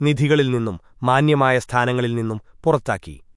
നിധികളിൽ നിന്നും മാന്യമായ സ്ഥാനങ്ങളിൽ നിന്നും പുറത്താക്കി.